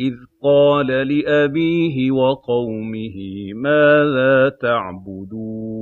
إِذْ قَالَ لِأَبِيهِ وَقَوْمِهِ مَاذَا تَعْبُدُونَ